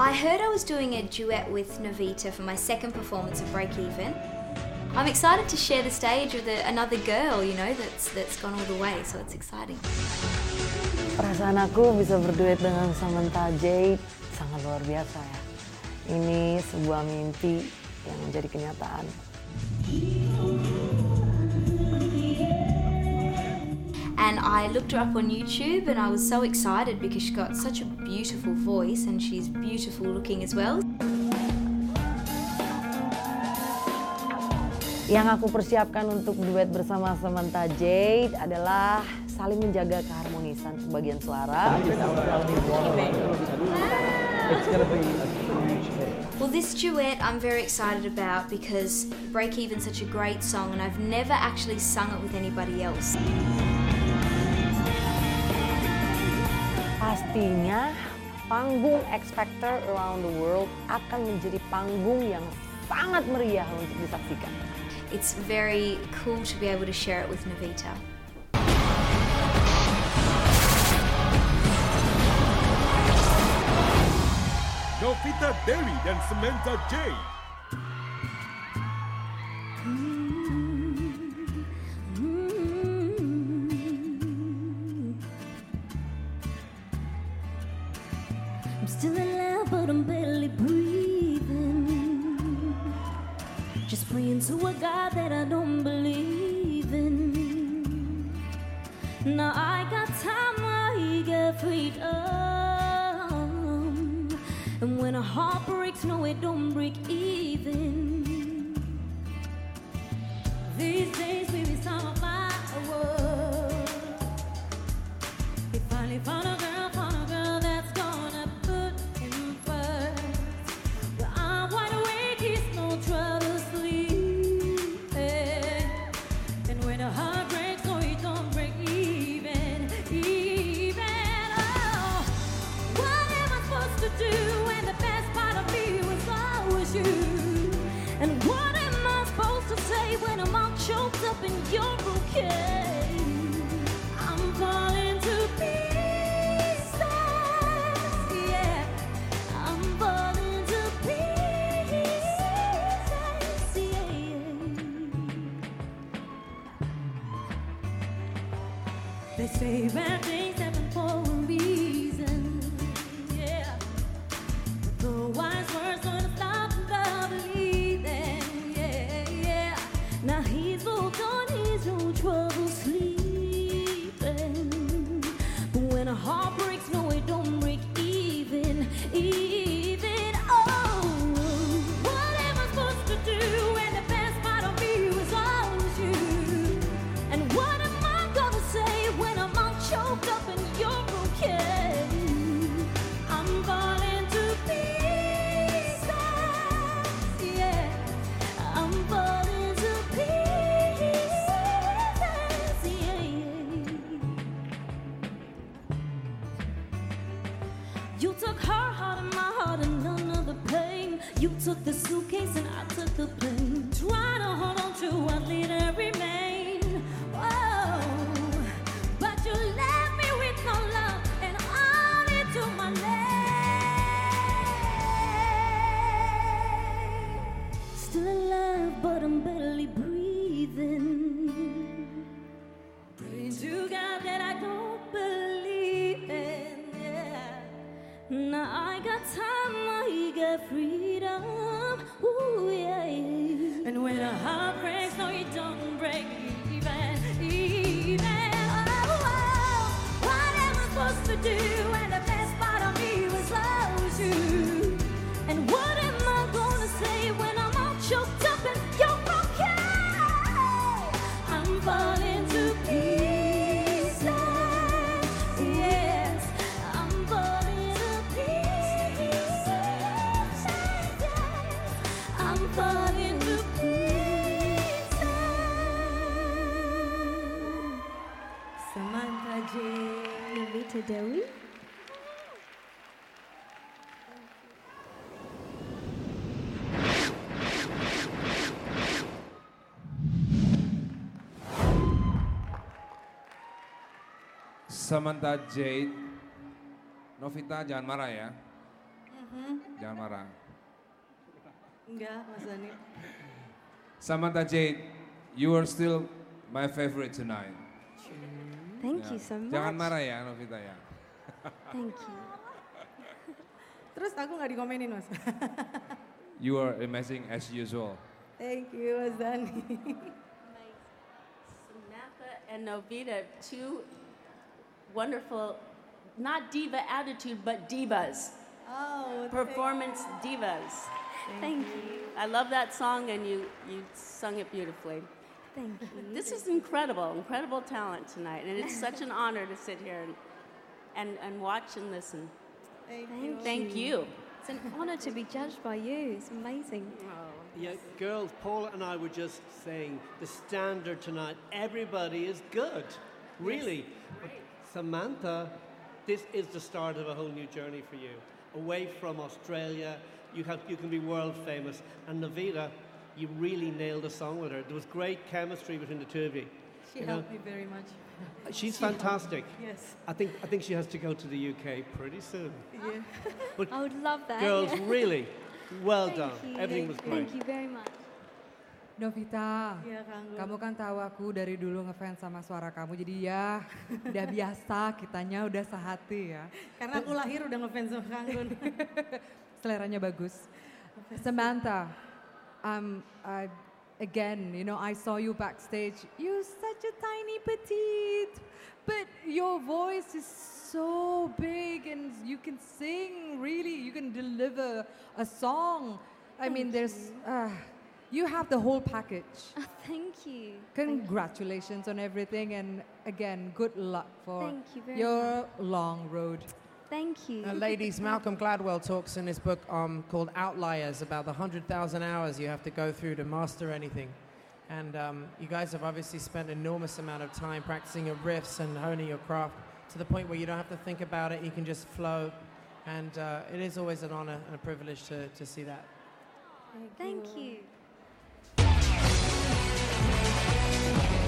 I heard I was doing a duet with Novita for my second performance of Break Even. I'm excited to share the stage with a, another girl, you know, that's that's gone all the way, so it's exciting. Perasaan aku bisa berduet dengan Samantha Jade sangat luar biasa ya. Ini sebuah mimpi yang menjadi kenyataan. And I looked her up on YouTube and I was so excited because she's got such a beautiful voice and she's beautiful looking as well. Yang aku persiapkan untuk duet bersama Samantha Jade adalah saling menjaga keharmonisan sebagian suara. Well, this duet I'm very excited about because Break Even's such a great song and I've never actually sung it with anybody else. Pastinya panggung X Factor Around the World akan menjadi panggung yang sangat meriah untuk disaksikan. It's very cool to be able to share it with Navita. Novita Dewi dan Samantha Jade. Still alive, but I'm barely breathing. Just praying to a God that I don't believe in. Now I got time, I got freedom. And when a heart breaks, no, it don't break even. These days, we be some of my They say bad things happen for a reason, yeah. The wise words stop the bleeding, yeah, yeah. Now he's moved on, no trouble sleeping. Took the suitcase and I took the plane. Try to hold on to what little remain. Whoa, but you left me with no love and only to my leg. Still alive, but I'm barely breathing. Praying to God that I don't believe in. Yeah. Now I got time, got freedom. Ooh, yeah. And when a heart breaks, no, you don't break even, even. Oh, oh, what am I supposed to do Samantha J. Navita Dewi. Samantha Jade. Novita jangan marah ya. Jangan marah. Enggak, Mas Dhani. Samantha Jade, you are still my favorite tonight. Thank Ya. you so much. Jangan marah ya Novita ya. Thank you. Terus aku nggak dikomenin, Mas. You are amazing as usual. Thank you, Mas Dhani. Samantha and Novita, two wonderful, not diva attitude, but divas. Oh, Performance divas. Thank you. I love that song and you, you sung it beautifully. Thank you. This is incredible, incredible talent tonight. And it's such an honor to sit here and, and, and watch and listen. Thank you. Thank you. It's an honor to be judged by you. It's amazing. Oh. Yeah, girls, Paul and I were just saying the standard tonight, everybody is good. Really. But Samantha, this is the start of a whole new journey for you. Away from Australia, you, have, you can be world famous. And Novita, you really nailed the song with her. There was great chemistry between the two of you. She You know? helped me very much. Uh, she's She helped fantastic. Yes. I think, I think she has to go to the UK pretty soon. Yeah. I would love that. Girls, yeah. really, well Thank done. you. Everything was great. Thank you very much. Novita, Kang Gun. kamu kan tahu aku dari dulu ngefans sama suara kamu, jadi ya udah biasa, kitanya udah sehati ya. Karena aku lahir udah ngefans sama Kang Gun. Seleranya bagus. Samantha, um, uh, again, you know, I saw you backstage. You're such a tiny petite, but your voice is so big and you can sing really, you can deliver a song. I mean, there's, uh, you have the whole package. Oh, thank you. Congratulations on everything, and again, good luck for Thank you very your long road. Thank you. Uh, ladies, Malcolm Gladwell talks in his book um, called Outliers about the 100,000 hours you have to go through to master anything. And um, you guys have obviously spent an enormous amount of time practicing your riffs and honing your craft to the point where you don't have to think about it, you can just flow. And uh, it is always an honor and a privilege to, to see that. Thank you. Thank you.